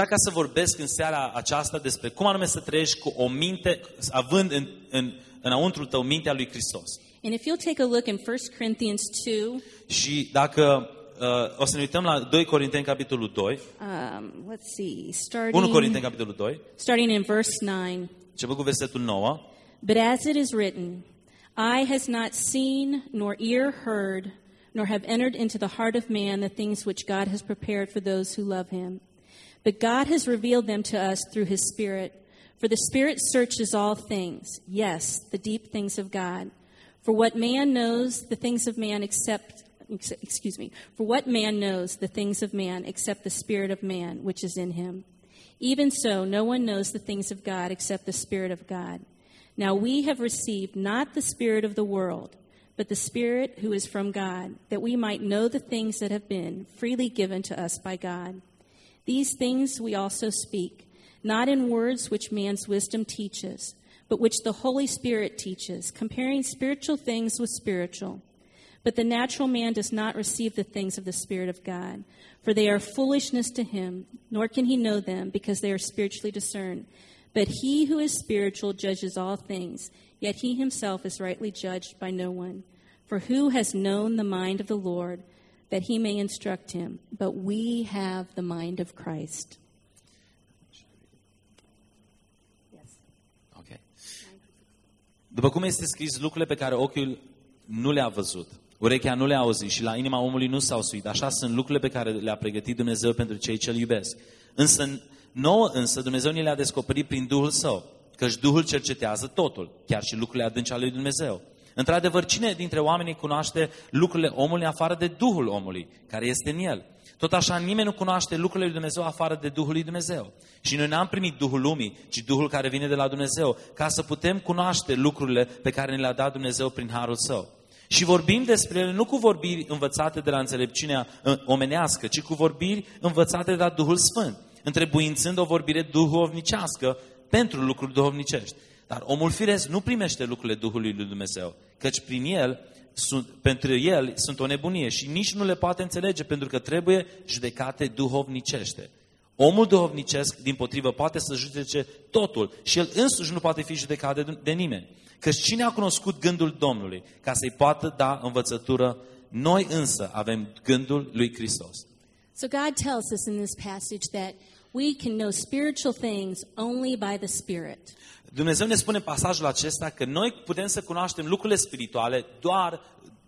Vreau ca să vorbesc în seara aceasta despre cum anume să trăiești cu o minte, având în, în, înăuntru tău mintea lui Hristos. And if you'll take a look in 1 Corinthians 2, Și dacă uh, o să ne uităm la 2 Corinteni, capitolul 2, um, let's see, 1 starting, Corinteni, capitolul 2, starting in verse 9. începând cu versetul 9, But as it is written, Eye has not seen, nor ear heard, nor have entered into the heart of man the things which God has prepared for those who love him. But God has revealed them to us through his Spirit. For the Spirit searches all things, yes, the deep things of God. For what man knows the things of man except, excuse me, for what man knows the things of man except the spirit of man which is in him? Even so, no one knows the things of God except the Spirit of God. Now we have received not the Spirit of the world, but the Spirit who is from God, that we might know the things that have been freely given to us by God. These things we also speak, not in words which man's wisdom teaches, but which the Holy Spirit teaches, comparing spiritual things with spiritual. But the natural man does not receive the things of the Spirit of God, for they are foolishness to him, nor can he know them, because they are spiritually discerned. But he who is spiritual judges all things, yet he himself is rightly judged by no one. For who has known the mind of the Lord, that he may instruct him? But we have the mind of Christ. Ok. După cum este scris, lucrurile pe care ochiul nu le-a văzut, urechea nu le-a auzit și la inima omului nu s-au suit, așa sunt lucrurile pe care le-a pregătit Dumnezeu pentru cei ce îl iubesc. Însă, nouă însă, Dumnezeu ni le-a descoperit prin Duhul Său, căci Duhul cercetează totul, chiar și lucrurile adânci ale lui Dumnezeu. Într-adevăr, cine dintre oamenii cunoaște lucrurile omului afară de Duhul omului, care este în el? Tot așa, nimeni nu cunoaște lucrurile lui Dumnezeu afară de Duhul lui Dumnezeu. Și noi n-am primit Duhul lumii, ci Duhul care vine de la Dumnezeu, ca să putem cunoaște lucrurile pe care ne le-a dat Dumnezeu prin Harul Său. Și vorbim despre ele nu cu vorbiri învățate de la înțelepciunea uh, omenească, ci cu vorbiri învățate de la Duhul Sfânt, întrebuințând o vorbire duhovnicească pentru lucruri duhovnicești. Dar omul firesc nu primește lucrurile Duhului lui Dumnezeu, căci prin el, sunt, pentru el sunt o nebunie și nici nu le poate înțelege pentru că trebuie judecate duhovnicește. Omul duhovnicesc, din potrivă, poate să judece totul și el însuși nu poate fi judecat de, de nimeni. Căci cine a cunoscut gândul Domnului ca să-i poată da învățătură? Noi însă avem gândul lui Hristos. So God tells us in this passage that we can know spiritual things only by the Spirit. Dumnezeu ne spune în pasajul acesta că noi putem să cunoaștem lucrurile spirituale doar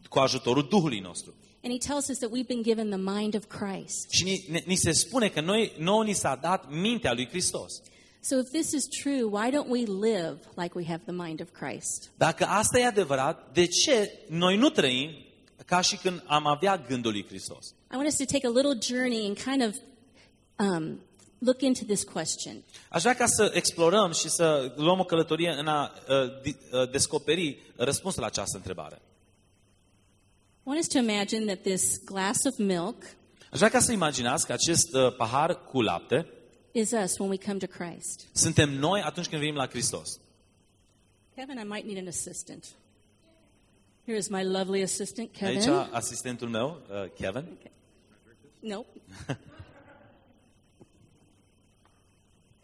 cu ajutorul Duhului nostru. And he tells us that we've been given the mind of Christ. Și ni, ni- ni se spune că noi, nouă ni s-a dat mintea lui Hristos. So if this is true, why don't we live like we have the mind of Christ? Dacă asta e adevărat, de ce noi nu trăim ca și când am avea gândul lui Hristos? I want us to take a little journey and kind of um, look into this question. Aș vrea ca să explorăm și să luăm o călătorie în a uh, di- uh, descoperi răspunsul la această întrebare. I want us to imagine that this glass of milk Aș vrea ca să imaginați că acest uh, pahar cu lapte is us when we come to Christ. suntem noi atunci când venim la Hristos. Kevin, I might need an assistant. Here is my lovely assistant, Kevin. Aici asistentul meu, uh, Kevin. Nope.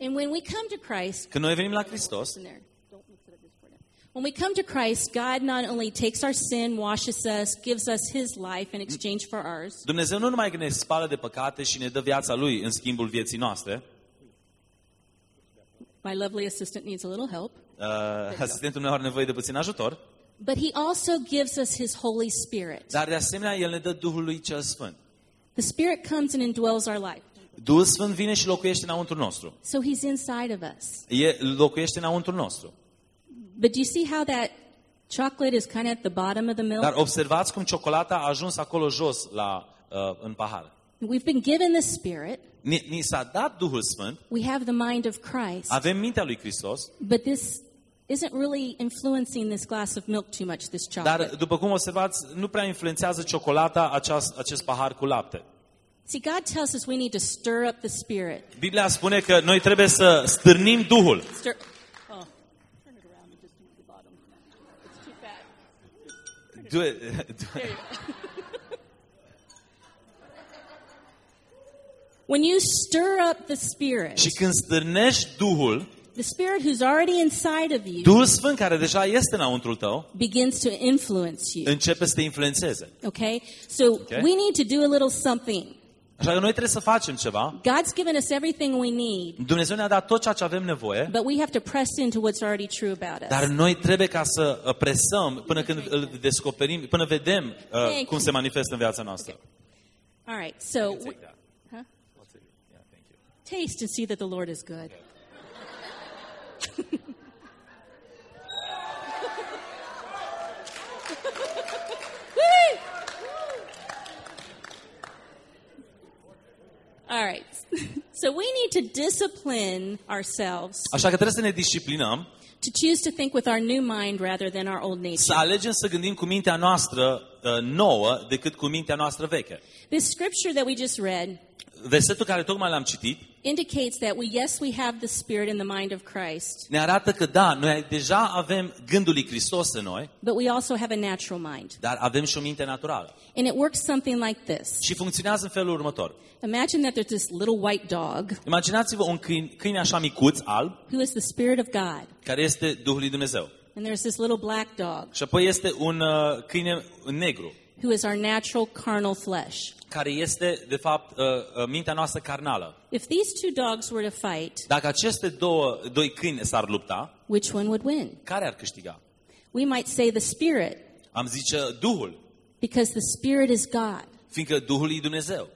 and when we come to Christ, Când noi venim la Hristos, in there. Don't mix it up this part. When we come to Christ, God not only takes our sin, washes us, gives us His life in exchange for ours, Dumnezeu nu numai că ne spală de păcate și ne dă viața Lui în schimbul vieții noastre, my lovely assistant needs a little help, uh, asistentul meu are nevoie de puțin ajutor, but He also gives us His Holy Spirit. dar de asemenea El ne dă Duhul Lui cel Sfânt. The Spirit comes and indwells our life. Duhul Sfânt vine și locuiește înăuntru nostru. So He's inside of us. E, locuiește înăuntru nostru. But do you see how that chocolate is kind of at the bottom of the milk? Dar observați cum ciocolata a ajuns acolo jos la, uh, în pahar. We've been given the Spirit. Ni, ni s-a dat Duhul Sfânt, We have the mind of Christ. avem mintea lui Hristos, But this isn't really influencing this glass of milk too much, this chocolate. dar după cum observați, nu prea influențează ciocolata aceast, acest pahar cu lapte. See, God tells us we need to stir up the Spirit. Biblia spune că noi trebuie să stârnim Duhul. Stir. Oh, turn it around and just use the bottom. It's too fat. Du- du- There you go. When you stir up the Spirit, Și când stârnești Duhul, the Spirit who's already inside of you Duhul Sfânt care deja este înăuntrul tău, begins to influence you. începe să te influențeze. Okay? So we need to do a little something. Așa că noi trebuie să facem ceva. God's given us everything we need, Dumnezeu ne-a dat tot ceea ce avem nevoie, but we have to press into what's already true about us. dar noi trebuie ca să uh, presăm până când îl descoperim, până vedem uh, cum se manifestă în viața noastră. All right, so Take that. huh? I'll take it. Yeah, thank you. taste and see that the Lord is good. All right. So we need to discipline ourselves Așa că trebuie să ne disciplinăm, to choose to think with our new mind rather than our old să nature. alegem să gândim cu mintea noastră uh, nouă decât cu mintea noastră veche. This scripture that we just read Versetul care tocmai l-am citit indicates that we yes we have the spirit and the mind of Christ, ne arată că da, noi deja avem gândul lui Hristos în noi, but we also have a natural mind. dar avem și o minte naturală. And it works something like this. Și funcționează în felul următor. Imagine that there's this little white dog Imaginați-vă un câine, câine așa micuț, alb, who is the spirit of God, care este Duhul lui Dumnezeu. and there's this little black dog Și apoi este un uh, câine negru, who is our natural carnal flesh. Care este, de fapt, uh, uh, mintea noastră carnală. If these two dogs were to fight, Dacă aceste două, doi câini s-ar lupta, which one would win? care ar câștiga? We might say the spirit, Am zice Duhul, because the spirit is God. fiindcă Duhul e Dumnezeu.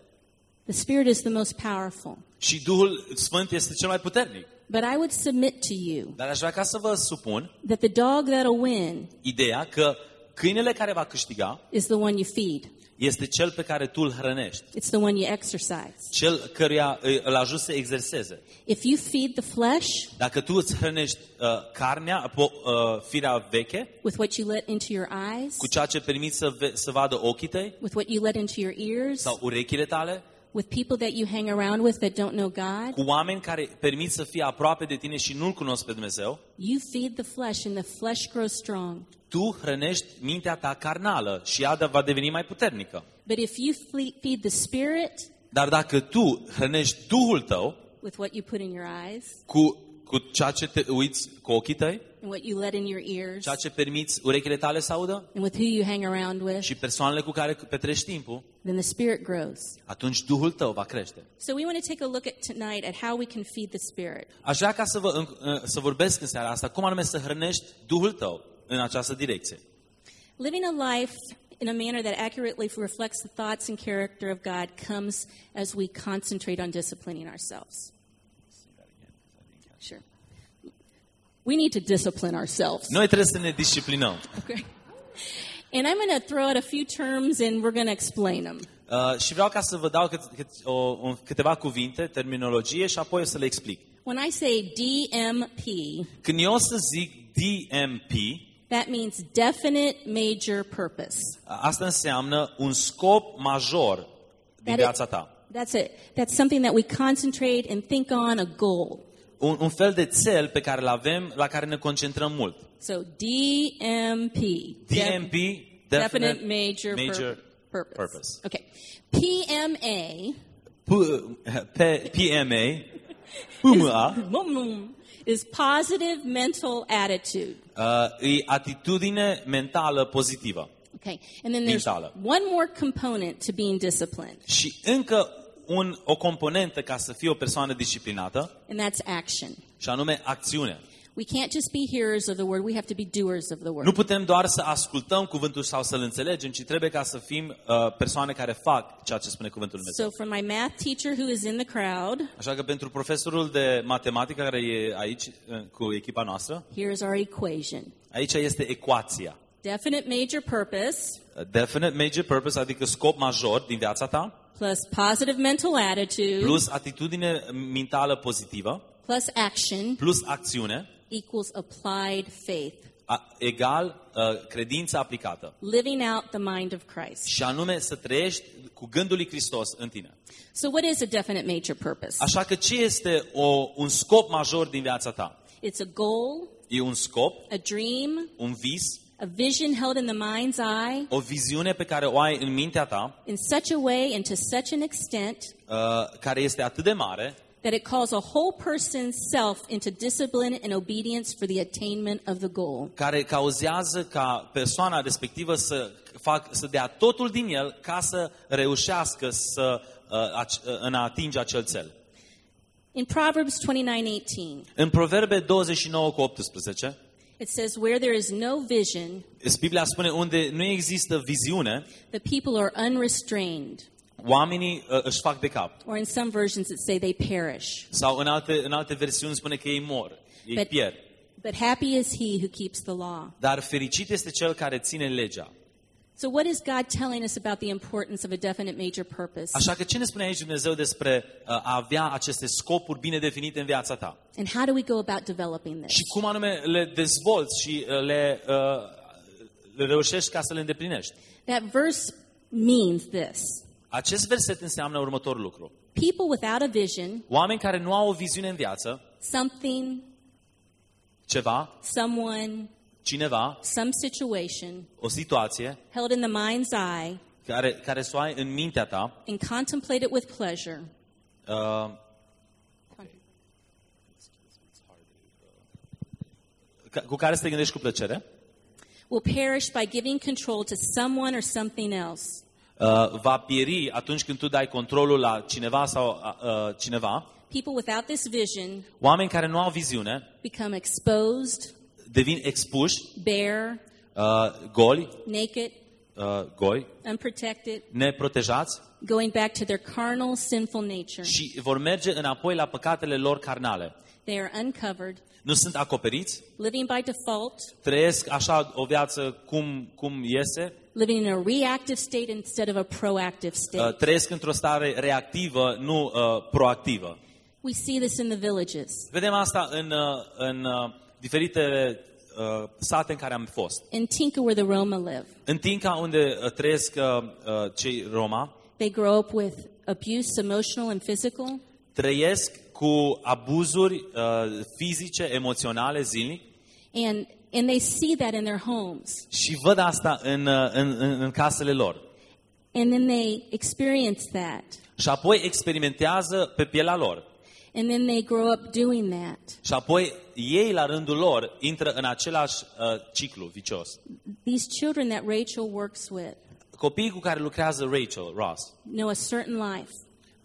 The spirit is the most powerful. Și Duhul Sfânt este cel mai puternic. But I would submit to you Dar aș vrea ca să vă supun that the dog that'll win ideea că câinele care va câștiga is the one you feed. Este cel pe care tu îl hrănești, It's the one you exercise. cel căruia îi- îl ajut să exerseze. If you feed the flesh Dacă tu îți hrănești uh, carnea, po, uh, firea veche, with what you let into your eyes, cu ceea ce permiți să, ve- să vadă ochii tăi with what you let into your ears, sau urechile tale, with people that you hang around with that don't know God, cu oameni care permit să fie aproape de tine și nu-L cunosc pe Dumnezeu, you feed the flesh and the flesh grows strong. Tu hrănești mintea ta carnală și ea va deveni mai puternică. But if you fle- feed the spirit Dar dacă tu hrănești Duhul tău with what you put in your eyes cu, cu ceea ce te uiți cu ochii tăi, and what you let in your ears ceea ce permiți urechile tale să audă and with who you hang around with, și persoanele cu care petrești timpul, then the spirit grows. atunci Duhul tău va crește. So we want to take a look at tonight at how we can feed the spirit. Aș vrea ca să, vă, în- să vorbesc în seara asta cum anume să hrănești Duhul tău în această direcție. Living a life in a manner that accurately reflects the thoughts and character of God comes as we concentrate on disciplining ourselves. Sure. We need to discipline ourselves. Noi trebuie să ne disciplinăm. Okay. And I'm going to throw out a few terms and we're going to explain them. Uh, și vreau ca să vă dau cât, cât, o, un, câteva cuvinte, terminologie și apoi o să le explic. When I say DMP, Când eu o să zic DMP, that means definite major purpose. asta înseamnă un scop major din That viața it- ta. That's it. That's something that we concentrate and think on, a goal. Un, un fel de cel pe care îl avem, la care ne concentrăm mult. So DMP. DMP, definite major, major purpose. purpose. Okay. PMA P, P, PMA, PMA, is positive mental attitude. Uh, e atitudine mentală pozitivă. Okay. And then there's Mentală. one more component to being disciplined, Și încă un, o componentă ca să fii o persoană disciplinată, and that's action. și anume acțiune. We can't just be hearers of the word, we have to be doers of the word. Nu putem doar să ascultăm cuvântul sau să-l înțelegem, ci trebuie ca să fim uh, persoane care fac ceea ce spune cuvântul Dumnezeu. So, for my math teacher who is in the crowd, Așa că pentru profesorul de matematică care e aici uh, cu echipa noastră, here's our equation aici este ecuația. definite major purpose A Definite major purpose, adică scop major din viața ta, plus positive mental attitude plus atitudine mentală pozitivă, plus action plus acțiune, equals applied faith, a, egal uh, credință aplicată. living out the mind of Christ. Și anume să trăiești cu gândul lui Hristos în tine. So, what is a definite major purpose? Așa că ce este o, un scop major din viața ta? It's a goal, E un scop, a dream, un vis, A vision held in the mind's eye o viziune pe care o ai în mintea ta, in such a way and to such an extent uh, care este atât de mare, that it calls a whole person's self into discipline and obedience for the attainment of the goal. care cauzează ca persoana respectivă să, fac, să dea totul din el ca să reușească să, uh, ac- uh, în a atinge acel cel. In Proverbs 29:18, În Proverbe 29 cu 18, it says where there is no vision, Biblia spune unde nu există viziune, the people are unrestrained, oamenii uh, își fac de cap. or in some versions it say they perish. Sau în alte, în alte versiuni spune că ei mor, ei But- pierd. But happy is he who keeps the law. Dar fericit este cel care ține legea. So what is God telling us about the importance of a definite major purpose? Așa că ce ne spune aici Dumnezeu despre uh, a avea aceste scopuri bine definite în viața ta? And how do we go about developing this? Și cum anume le dezvolți și uh, le, uh, le reușești ca să le îndeplinești? That verse means this. Acest verset înseamnă următorul lucru. People without a vision, Oameni care nu au o viziune în viață, something, ceva, someone, cineva, some situation o situație held in the mind's eye care, care să o ai în mintea ta, and contemplate it with pleasure. uh, ca- cu care să te gândești cu plăcere, Will perish by giving control to someone or something else. Uh, va pieri atunci când tu dai controlul la cineva sau uh, uh, cineva. People without this vision Oameni care nu au viziune become exposed, devin expuși, bare, uh, goli, naked, uh, goi, unprotected, neprotejați going back to their carnal, sinful nature. și vor merge înapoi la păcatele lor carnale. They are uncovered, Nu sunt acoperiți, living by default, trăiesc așa o viață cum, cum iese, living in a reactive state instead of a proactive uh, state. trăiesc într-o stare reactivă, nu uh, proactivă. We see this in the villages. Vedem asta în, uh, în uh, diferite uh, sate în care am fost. In Tinka, where the Roma live, În Tinca, unde uh, trăiesc uh, uh, cei Roma, they grow up with abuse, emotional and physical, trăiesc cu abuzuri uh, fizice, emoționale zilnic and and they see that in their homes, și văd asta în, uh, în, în, în casele lor. and then they experience that, Și apoi experimentează pe pielea lor. And then they grow up doing that. Și apoi ei, la rândul lor, intră în același uh, ciclu vicios. These children that Rachel works with Copiii cu care lucrează Rachel Ross know a certain life,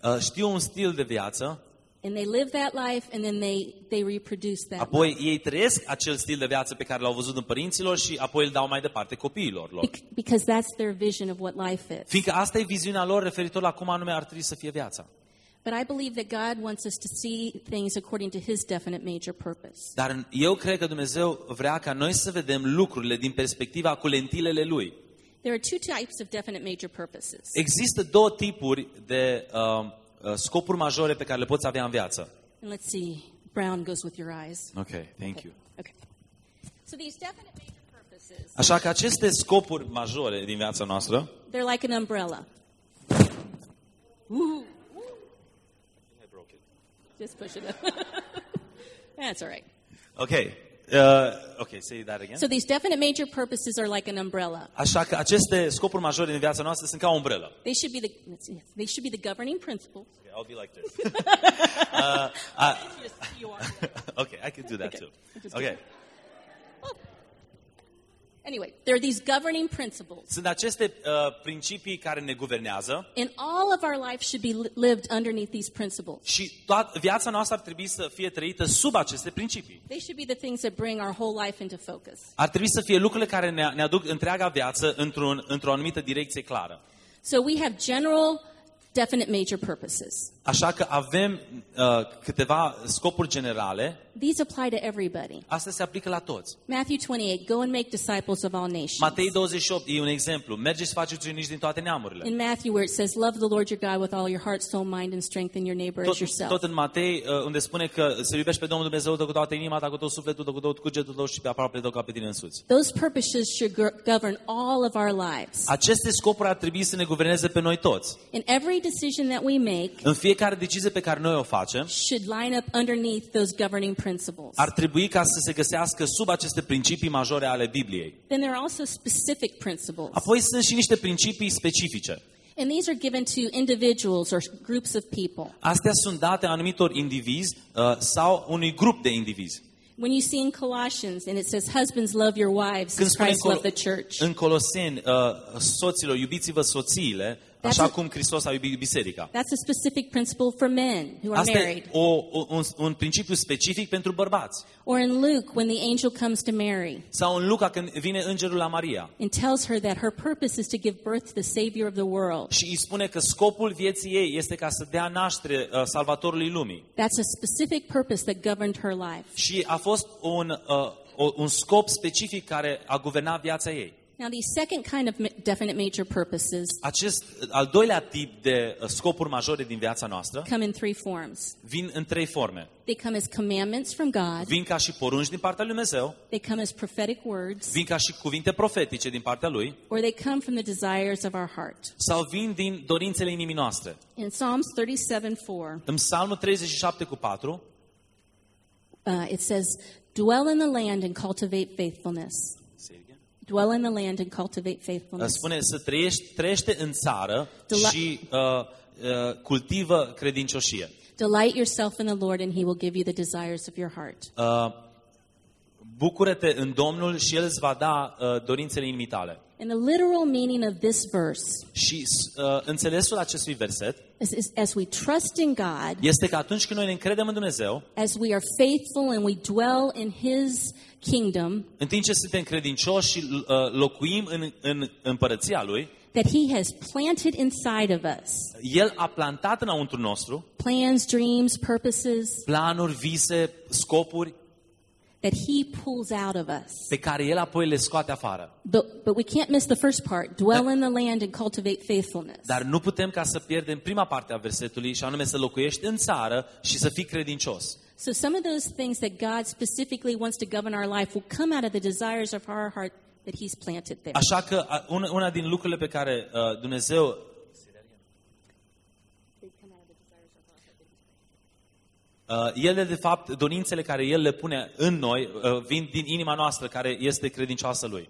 uh, știu un stil de viață, and they live that life, and then they they reproduce that. life. apoi ei trăiesc acel stil de viață pe care l-au văzut în părinților și apoi îl dau mai departe copiilor lor. Bec- because that's their vision of what life is. Fiindcă asta e viziunea lor referitor la cum anume ar trebui să fie viața. But I believe that God wants us to see things according to His definite major purpose. Dar eu cred că Dumnezeu vrea ca noi să vedem lucrurile din perspectiva cu lentilele Lui. There are two types of definite major purposes. Există două tipuri de uh, uh, scopuri majore pe care le poți avea în viață. And let's see, brown goes with your eyes. Ok, thank you. Okay. So these definite major purposes, Așa că aceste scopuri majore din viața noastră they're like an umbrella. Woo. Just push it up. That's all right. Ok. Uh, ok, say that again. So these definite major purposes are like an umbrella. Așa că aceste scopuri majore din viața noastră sunt ca o umbrelă. They should be the they should be the governing principles. Okay, I'll be like this. uh, I, Yes, you are. okay, I can do that Okay. too. Okay. Anyway, there are these governing principles. Sunt aceste uh, principii care ne guvernează And all of our life should be li- lived underneath these principles. și toată viața noastră ar trebui să fie trăită sub aceste principii. They should be the things that bring our whole life into focus. Ar trebui să fie lucrurile care ne, ne aduc întreaga viață într-un, într-o anumită direcție clară. So we have general, definite major purposes. Așa că avem uh, câteva scopuri generale. These apply to everybody. Asta se aplică la toți. Matthew 28, go and make disciples of all nations. Matei 28 e un exemplu. Mergeți să faceți ucenici din toate neamurile. In Matthew, where it says, Love the Lord your God with all your heart, soul, mind, and strength, and your neighbor as Tot, yourself. tot în Matei, uh, unde spune că să iubești pe Domnul Dumnezeu tău cu toată inima ta, cu tot sufletul tău, cu tot cugetul tău și pe aproape tău ca pe tine însuți. Those purposes should gr- govern all of our lives. Aceste scopuri ar trebui să ne guverneze pe noi toți. In every decision that we make În fiecare decizie pe care noi o facem, should line up underneath those governing principles. principles. ar trebui ca să se găsească sub aceste principii majore ale Bibliei. Then there are also specific principles. Apoi sunt și niște principii specifice. And these are given to individuals or groups of people. Astea sunt date anumitor indivizi uh, sau unui grup de indivizi. When you see in Colossians and it says, Husbands, love your wives Când as spune în, Christ Col- loved the church. în Coloseni, uh, soților, iubiți-vă soțiile, așa cum Hristos a iubit biserica. That's a specific principle for men who are Asta e married. o, o, un, un principiu specific pentru bărbați. Or in Luke, when the angel comes to Mary Sau în Luca când vine îngerul la Maria and tells her that her purpose is to give birth to the Savior of the world. și îi spune că scopul vieții ei este ca să dea naștere uh, salvatorului lumii. That's a specific purpose that governed her life. Și a fost un, uh, o- un scop specific care a guvernat viața ei. Now, these second kind of ma- definite major purposes Acest uh, al doilea tip de uh, scopuri majore din viața noastră come in three forms. vin în trei forme. They come as commandments from God, Vin ca și porunci din partea lui Dumnezeu, they come as prophetic words, vin ca și cuvinte profetice din partea lui or they come from the desires of our heart. sau vin din dorințele inimii noastre. In Psalms 37 4, În Psalmul 37 cu 4 uh, it says, Dwell in the land and cultivate faithfulness. Dwell in the land and cultivate uh, faithfulness. spune să trăiești, trăiește în țară Dela- și uh, uh, cultivă credincioșie. Delight yourself in the Lord, and He will give you the desires of your heart. Uh, bucură-te în Domnul și El îți va da uh, dorințele inimii tale. And the literal meaning of this verse Și uh, înțelesul acestui verset is, is as we trust in God, este că atunci când noi ne încredem în Dumnezeu, as we are faithful and we dwell in His kingdom, în timp ce suntem credincioși și uh, locuim în, în împărăția Lui, that He has planted inside of us El a plantat înăuntru nostru plans, dreams, purposes planuri, vise, scopuri that He pulls out of us. pe care El apoi le scoate afară. But, but we can't miss the first part dwell in the land and cultivate faithfulness. Dar nu putem ca să pierdem prima parte a versetului și anume să locuiești în țară și să fii credincios. So some of those things that God specifically wants to govern our life will come out of the desires of our heart that He's planted there. Așa că a, una, una din lucrurile pe care uh, Dumnezeu Uh, ele, de fapt, dorințele care El le pune în noi uh, vin din inima noastră care este credincioasă Lui.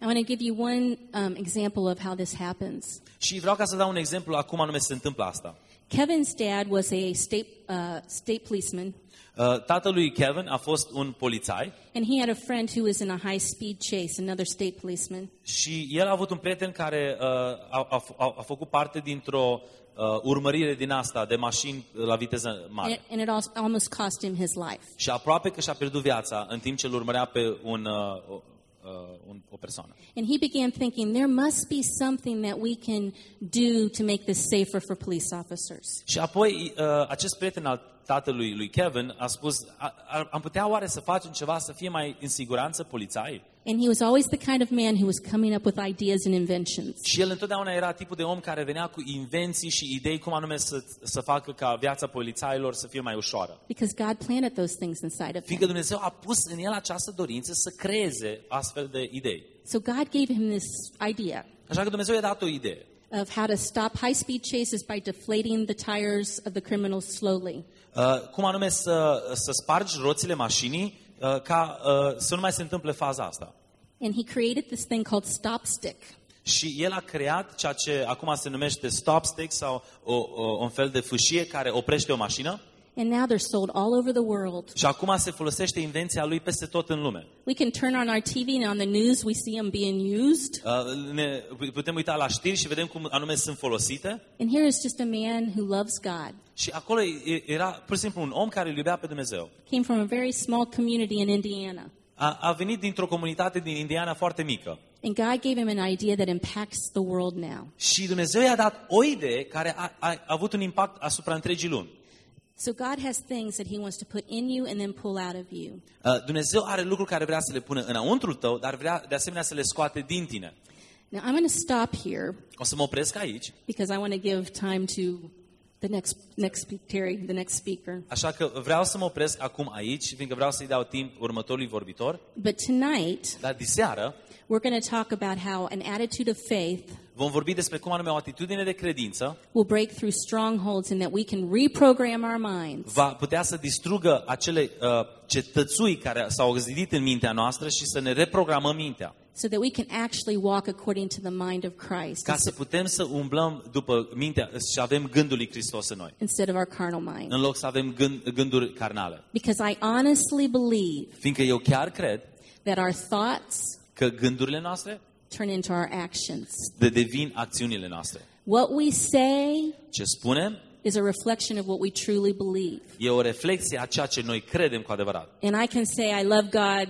I want to give you one um, example of how this happens. Și vreau ca să dau un exemplu acum anume se întâmplă asta. Kevin's dad was a state, uh, state policeman, Uh, tatălui Kevin a fost un polițai and he had a friend who was in a high speed chase, another state policeman. și el a avut un prieten care uh, a, a, a, a făcut parte dintr-o uh, urmărire din asta de mașini la viteză And mare. it, and it al- almost cost him his life. Și aproape că și-a pierdut viața în timp ce îl urmărea pe un, uh, o, uh, un, o persoană. And he began thinking there must be something that we can do to make this safer for police officers. Și apoi uh, acest prieten al tatălui lui Kevin a spus, "A- a- am putea oare să facem ceva să fie mai în siguranță polițai? And he was always the kind of man who was coming up with ideas and inventions. Și el întotdeauna era tipul de om care venea cu invenții și idei cum anume să, să facă ca viața polițailor să fie mai ușoară. Because God planted those things inside of him. Fiindcă Dumnezeu a pus în el această dorință să creeze astfel de idei. So God gave him this idea Așa că Dumnezeu i-a dat o idee. of how to stop high speed chases by deflating the tires of the criminals slowly. Uh, cum anume să, să spargi roțile mașinii uh, ca uh, să nu mai se întâmple faza asta. And he created this thing called Stop Stick. Și el a creat ceea ce acum se numește stop stick sau o, o, un fel de fâșie care oprește o mașină. And now they're sold all over the world. Și acum se folosește invenția lui peste tot în lume. We can turn on our TV and on the news we see them being used. Uh, ne putem uita la știri și vedem cum anume sunt folosite. And here is just a man who loves God. Și acolo e- era pur și simplu un om care îl iubea pe Dumnezeu. Came from a very small community in Indiana. A, a venit dintr-o comunitate din Indiana foarte mică. And God gave him an idea that impacts the world now. Și Dumnezeu i-a dat o idee care a, a, a avut un impact asupra întregii lumi. So God has things that he wants to put in you and then pull out of you. Uh, Dumnezeu are lucruri care vrea să le pună înăuntru tău, dar vrea de asemenea să le scoate din tine. Now I'm going to stop here O să mă opresc aici, because I want to give time to The next, next speak, Terry, the next speaker. Așa că vreau să mă opresc acum aici, fiindcă vreau să-i dau timp următorului vorbitor. But tonight, Dar diseară we're going to talk about how an attitude of faith vom vorbi despre cum anume o atitudine de credință will break through strongholds and that we can reprogram our minds va putea să distrugă acele uh, cetățui care s-au zidit în mintea noastră și să ne reprogramăm mintea. So that we can actually walk according to the mind of Christ Ca să putem să umblăm după mintea și avem gândul lui Hristos în noi. instead of our carnal mind. În loc să avem gând, gânduri carnale. Because I honestly believe Fiindcă eu chiar cred that our thoughts că gândurile noastre turn into our actions. de devin acțiunile noastre. What we say Ce spunem is a reflection of what we truly believe. e o reflexie a ceea ce noi credem cu adevărat. And I can say I love God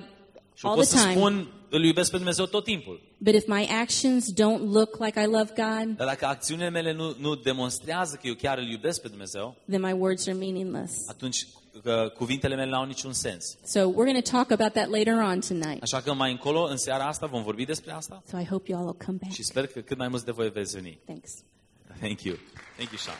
Și eu all pot the să time, spun, îl iubesc pe Dumnezeu tot timpul. but if my actions don't look like I love God, Dar dacă acțiunile mele nu, nu demonstrează că eu chiar îl iubesc pe Dumnezeu, then my words are meaningless. atunci că cuvintele mele nu au niciun sens. So we're going to talk about that later on tonight. Așa că mai încolo, în seara asta, vom vorbi despre asta So I hope you all will come back. și sper că cât mai mulți de voi veți veni. Thanks. Thank you. Thank you, Sean.